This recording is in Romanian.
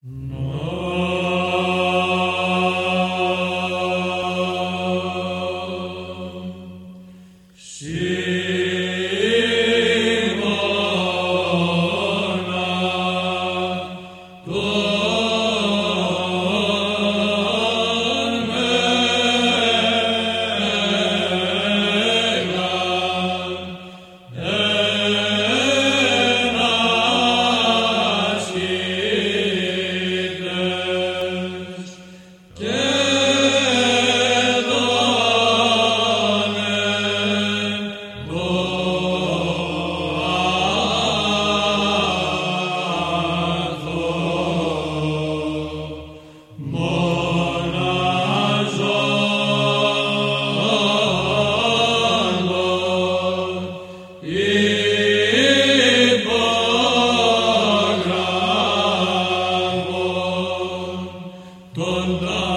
Și Tanda